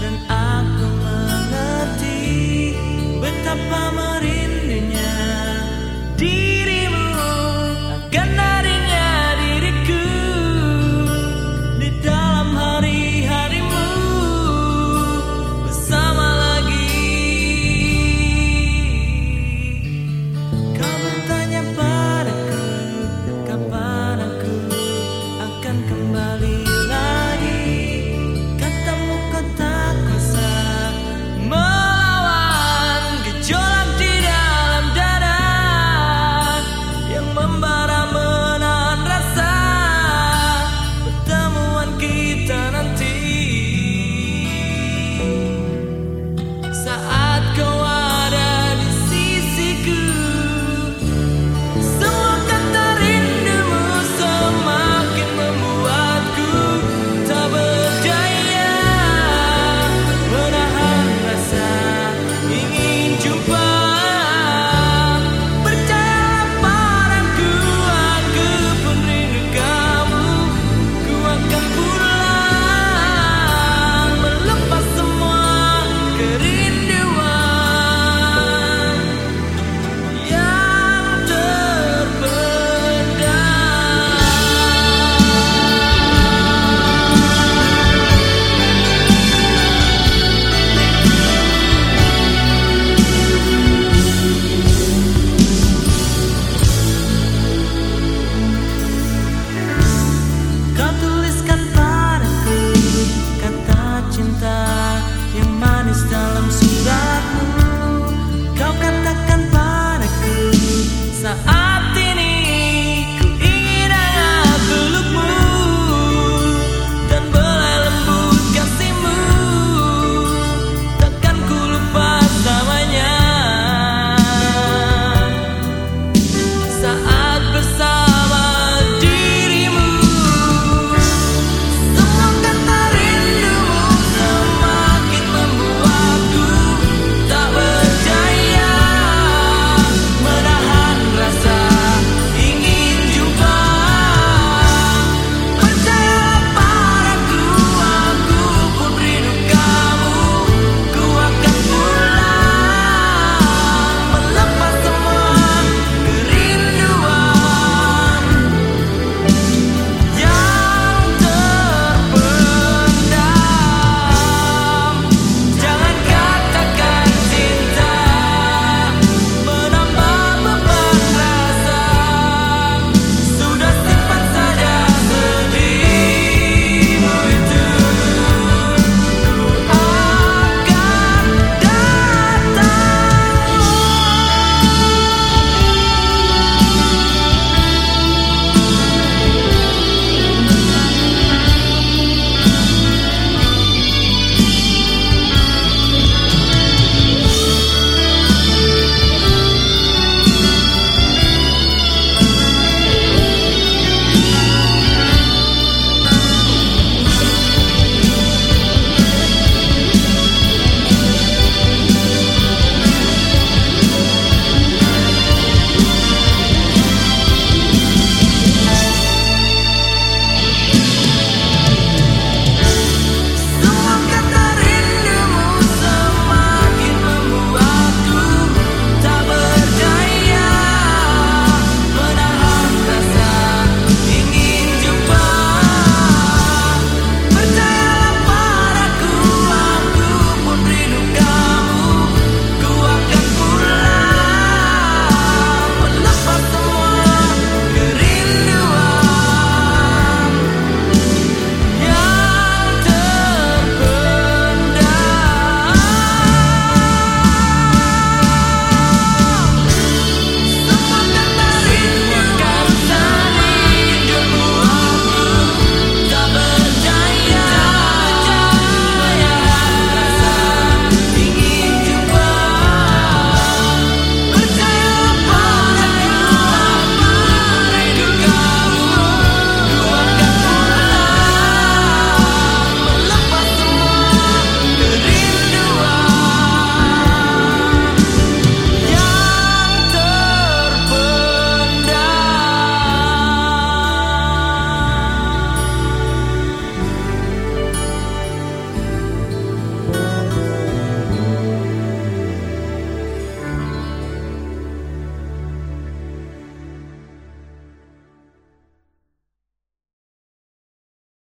dan aku mengerti betapa